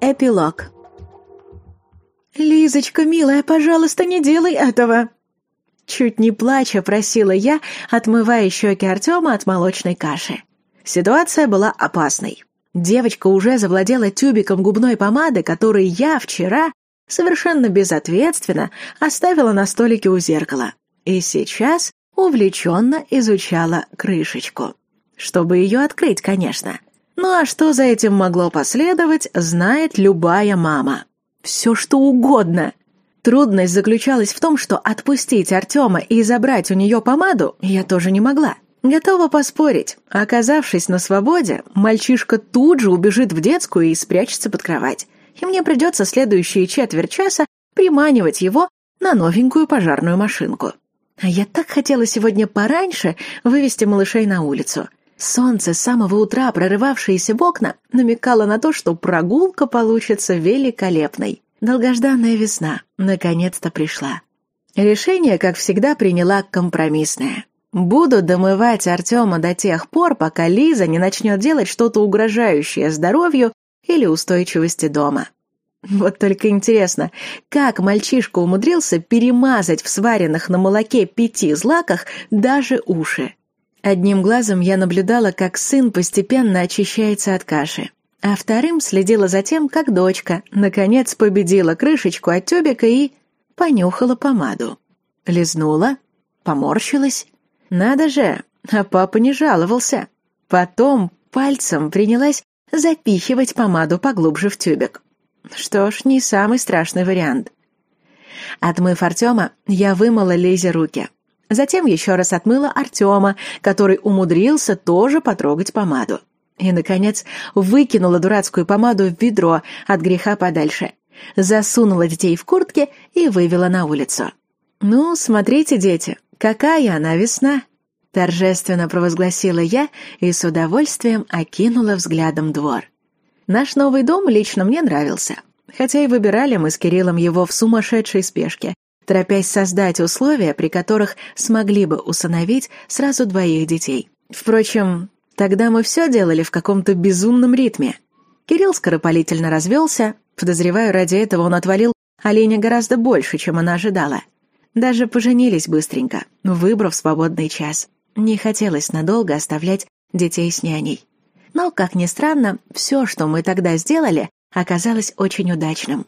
Эпилог. «Лизочка, милая, пожалуйста, не делай этого!» Чуть не плача просила я, отмывая щеки Артема от молочной каши. Ситуация была опасной. Девочка уже завладела тюбиком губной помады, который я вчера совершенно безответственно оставила на столике у зеркала. И сейчас увлеченно изучала крышечку. Чтобы ее открыть, конечно. Ну а что за этим могло последовать, знает любая мама. Все что угодно. Трудность заключалась в том, что отпустить Артема и забрать у нее помаду я тоже не могла. Готова поспорить. Оказавшись на свободе, мальчишка тут же убежит в детскую и спрячется под кровать. И мне придется следующие четверть часа приманивать его на новенькую пожарную машинку. А я так хотела сегодня пораньше вывести малышей на улицу. Солнце с самого утра, прорывавшееся в окна, намекало на то, что прогулка получится великолепной. Долгожданная весна наконец-то пришла. Решение, как всегда, приняла компромиссное. Буду домывать Артема до тех пор, пока Лиза не начнет делать что-то угрожающее здоровью или устойчивости дома. Вот только интересно, как мальчишка умудрился перемазать в сваренных на молоке пяти злаках даже уши. Одним глазом я наблюдала, как сын постепенно очищается от каши, а вторым следила за тем, как дочка, наконец, победила крышечку от тюбика и понюхала помаду. Лизнула, поморщилась. Надо же, а папа не жаловался. Потом пальцем принялась запихивать помаду поглубже в тюбик. Что ж, не самый страшный вариант. Отмыв Артема, я вымыла Лизе руки. Затем еще раз отмыла Артема, который умудрился тоже потрогать помаду. И, наконец, выкинула дурацкую помаду в ведро от греха подальше. Засунула детей в куртки и вывела на улицу. «Ну, смотрите, дети, какая она весна!» Торжественно провозгласила я и с удовольствием окинула взглядом двор. Наш новый дом лично мне нравился, хотя и выбирали мы с Кириллом его в сумасшедшей спешке, торопясь создать условия, при которых смогли бы усыновить сразу двоих детей. Впрочем, тогда мы все делали в каком-то безумном ритме. Кирилл скоропалительно развелся, подозреваю, ради этого он отвалил оленя гораздо больше, чем она ожидала. Даже поженились быстренько, выбрав свободный час. Не хотелось надолго оставлять детей с няней. Но, как ни странно, все, что мы тогда сделали, оказалось очень удачным.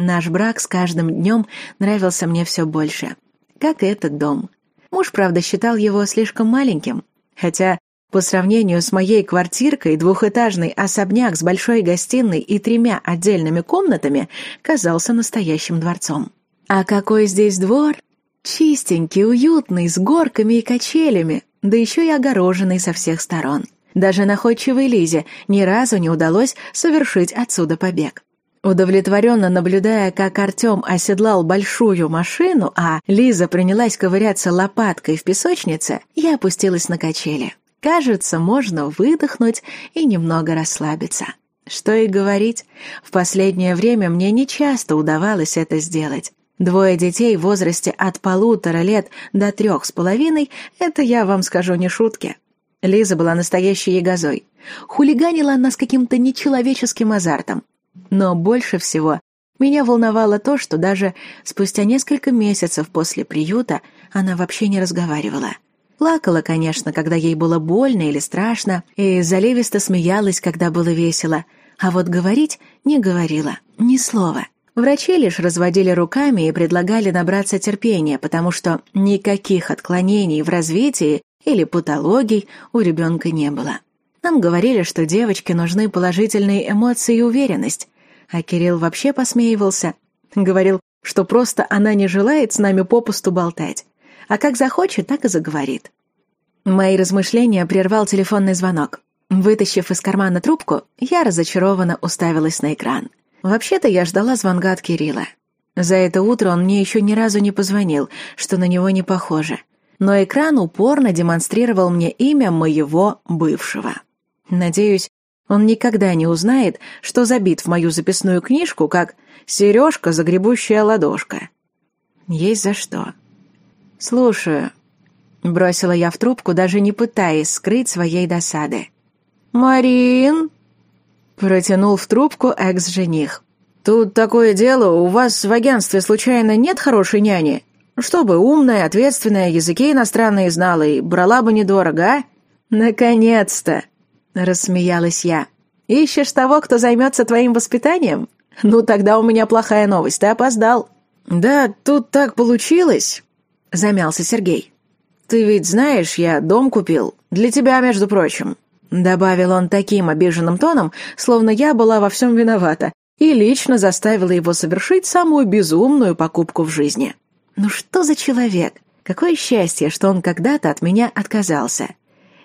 Наш брак с каждым днем нравился мне все больше. Как и этот дом. Муж, правда, считал его слишком маленьким. Хотя, по сравнению с моей квартиркой, двухэтажный особняк с большой гостиной и тремя отдельными комнатами казался настоящим дворцом. А какой здесь двор? Чистенький, уютный, с горками и качелями, да еще и огороженный со всех сторон. Даже находчивой Лизе ни разу не удалось совершить отсюда побег. Удовлетворенно наблюдая, как Артем оседлал большую машину, а Лиза принялась ковыряться лопаткой в песочнице, я опустилась на качели. Кажется, можно выдохнуть и немного расслабиться. Что и говорить, в последнее время мне нечасто удавалось это сделать. Двое детей в возрасте от полутора лет до трех с половиной — это, я вам скажу, не шутки. Лиза была настоящей ягозой. Хулиганила она с каким-то нечеловеческим азартом. Но больше всего меня волновало то, что даже спустя несколько месяцев после приюта она вообще не разговаривала. Плакала, конечно, когда ей было больно или страшно, и заливисто смеялась, когда было весело, а вот говорить не говорила, ни слова. Врачи лишь разводили руками и предлагали набраться терпения, потому что никаких отклонений в развитии или патологий у ребенка не было. Нам говорили, что девочке нужны положительные эмоции и уверенность, а Кирилл вообще посмеивался. Говорил, что просто она не желает с нами попусту болтать, а как захочет, так и заговорит. Мои размышления прервал телефонный звонок. Вытащив из кармана трубку, я разочарованно уставилась на экран. Вообще-то я ждала звонка от Кирилла. За это утро он мне еще ни разу не позвонил, что на него не похоже. Но экран упорно демонстрировал мне имя моего бывшего. Надеюсь, он никогда не узнает, что забит в мою записную книжку, как «Сережка, загребущая ладошка». Есть за что. «Слушаю», — бросила я в трубку, даже не пытаясь скрыть своей досады. «Марин?» Протянул в трубку экс-жених. «Тут такое дело, у вас в агентстве случайно нет хорошей няни? Чтобы умная, ответственная, языки иностранные знала и брала бы недорого, а?» «Наконец-то!» — рассмеялась я. «Ищешь того, кто займется твоим воспитанием? Ну, тогда у меня плохая новость, ты опоздал». «Да, тут так получилось», — замялся Сергей. «Ты ведь знаешь, я дом купил. Для тебя, между прочим». Добавил он таким обиженным тоном, словно я была во всем виновата, и лично заставила его совершить самую безумную покупку в жизни. Ну что за человек? Какое счастье, что он когда-то от меня отказался.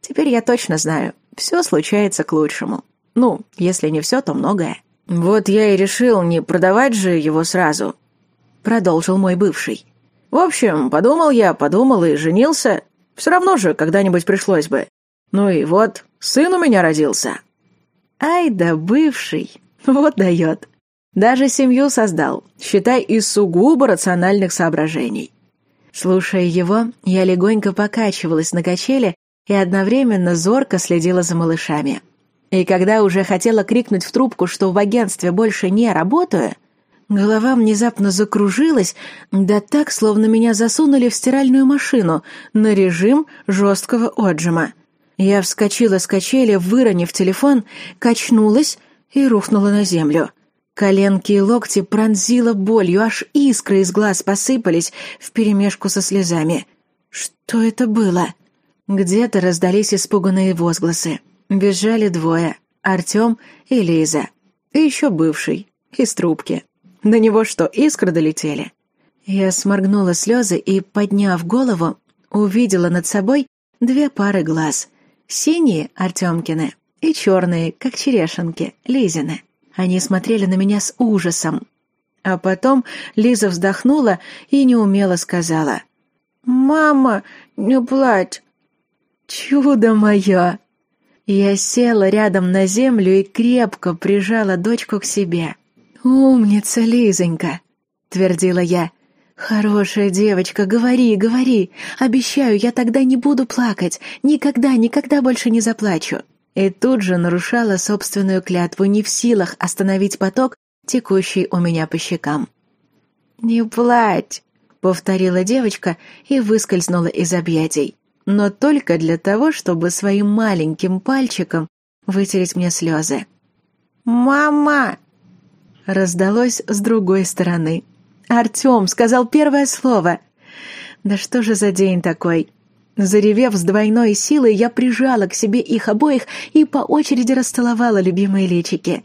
Теперь я точно знаю, все случается к лучшему. Ну, если не все, то многое. Вот я и решил не продавать же его сразу, продолжил мой бывший. В общем, подумал я, подумал и женился. Все равно же когда-нибудь пришлось бы. Ну и вот, сын у меня родился. Ай да бывший, вот дает. Даже семью создал, считай, из сугубо рациональных соображений. Слушая его, я легонько покачивалась на качеле и одновременно зорко следила за малышами. И когда уже хотела крикнуть в трубку, что в агентстве больше не работаю, голова внезапно закружилась, да так, словно меня засунули в стиральную машину на режим жесткого отжима. Я вскочила с качели, выронив телефон, качнулась и рухнула на землю. Коленки и локти пронзила болью, аж искры из глаз посыпались вперемешку со слезами. Что это было? Где-то раздались испуганные возгласы. Бежали двое — Артем и Лиза. И еще бывший, из трубки. До него что, искры долетели? Я сморгнула слезы и, подняв голову, увидела над собой две пары глаз. Синие — Артемкины и черные, как черешенки, Лизины. Они смотрели на меня с ужасом. А потом Лиза вздохнула и неумело сказала. «Мама, не плачь!» «Чудо мое!» Я села рядом на землю и крепко прижала дочку к себе. «Умница, Лизонька!» — твердила я. «Хорошая девочка, говори, говори. Обещаю, я тогда не буду плакать. Никогда, никогда больше не заплачу. И тут же нарушала собственную клятву, не в силах остановить поток, текущий у меня по щекам. «Не плачь!» — повторила девочка и выскользнула из объятий. Но только для того, чтобы своим маленьким пальчиком вытереть мне слезы. «Мама!» — раздалось с другой стороны. «Артем!» — сказал первое слово. «Да что же за день такой?» Заревев с двойной силой, я прижала к себе их обоих и по очереди расцеловала любимые личики.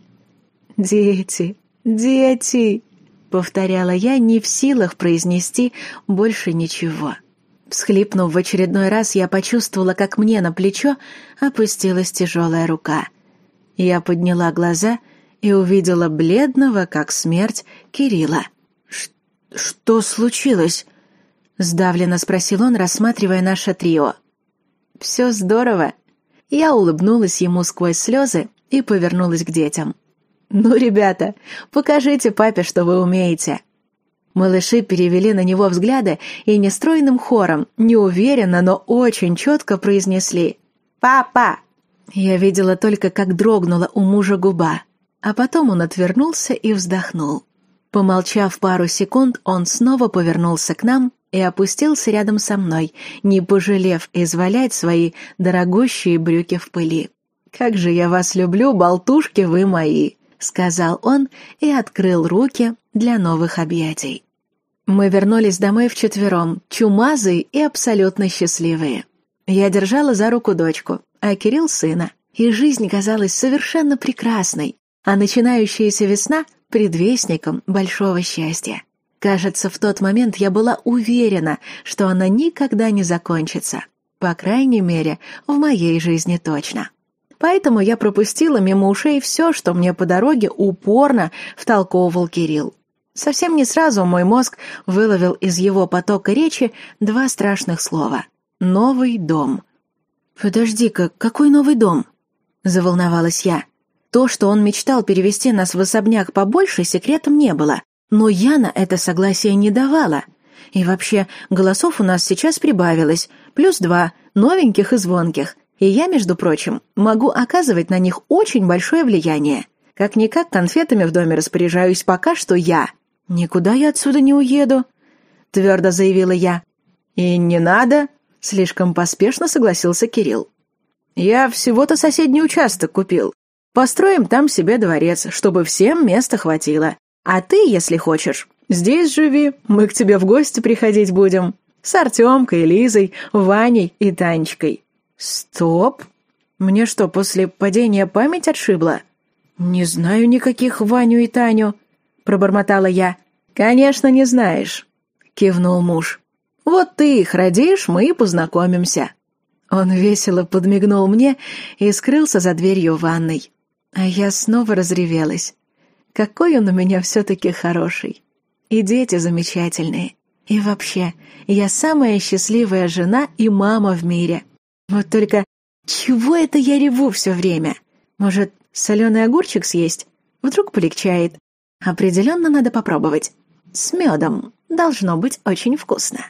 «Дети, дети!» — повторяла я, не в силах произнести больше ничего. Всхлипнув в очередной раз, я почувствовала, как мне на плечо опустилась тяжелая рука. Я подняла глаза и увидела бледного, как смерть, Кирилла. «Что случилось?» — сдавленно спросил он, рассматривая наше трио. «Все здорово». Я улыбнулась ему сквозь слезы и повернулась к детям. «Ну, ребята, покажите папе, что вы умеете». Малыши перевели на него взгляды и нестройным хором, неуверенно, но очень четко произнесли «Папа!». Я видела только, как дрогнула у мужа губа, а потом он отвернулся и вздохнул. Помолчав пару секунд, он снова повернулся к нам и опустился рядом со мной, не пожалев извалять свои дорогущие брюки в пыли. «Как же я вас люблю, болтушки вы мои!» — сказал он и открыл руки для новых объятий. Мы вернулись домой вчетвером, чумазые и абсолютно счастливые. Я держала за руку дочку, а Кирилл — сына, и жизнь казалась совершенно прекрасной, а начинающаяся весна — предвестником большого счастья. Кажется, в тот момент я была уверена, что она никогда не закончится. По крайней мере, в моей жизни точно. Поэтому я пропустила мимо ушей все, что мне по дороге упорно втолковывал Кирилл. Совсем не сразу мой мозг выловил из его потока речи два страшных слова. «Новый дом». «Подожди-ка, какой новый дом?» — заволновалась я. То, что он мечтал перевести нас в особняк побольше, секретом не было. Но я на это согласие не давала. И вообще, голосов у нас сейчас прибавилось, плюс два, новеньких и звонких. И я, между прочим, могу оказывать на них очень большое влияние. Как-никак конфетами в доме распоряжаюсь пока что я. Никуда я отсюда не уеду, твердо заявила я. И не надо, слишком поспешно согласился Кирилл. Я всего-то соседний участок купил. Построим там себе дворец, чтобы всем места хватило. А ты, если хочешь, здесь живи, мы к тебе в гости приходить будем. С Артемкой, Лизой, Ваней и Танечкой. Стоп! Мне что, после падения память отшибла? Не знаю никаких Ваню и Таню, пробормотала я. Конечно, не знаешь, кивнул муж. Вот ты их родишь, мы и познакомимся. Он весело подмигнул мне и скрылся за дверью ванной. А я снова разревелась. Какой он у меня все-таки хороший. И дети замечательные. И вообще, я самая счастливая жена и мама в мире. Вот только чего это я реву все время? Может, соленый огурчик съесть? Вдруг полегчает. Определенно надо попробовать. С медом. Должно быть очень вкусно.